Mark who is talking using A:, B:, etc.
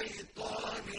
A: الشَّيْطَانِ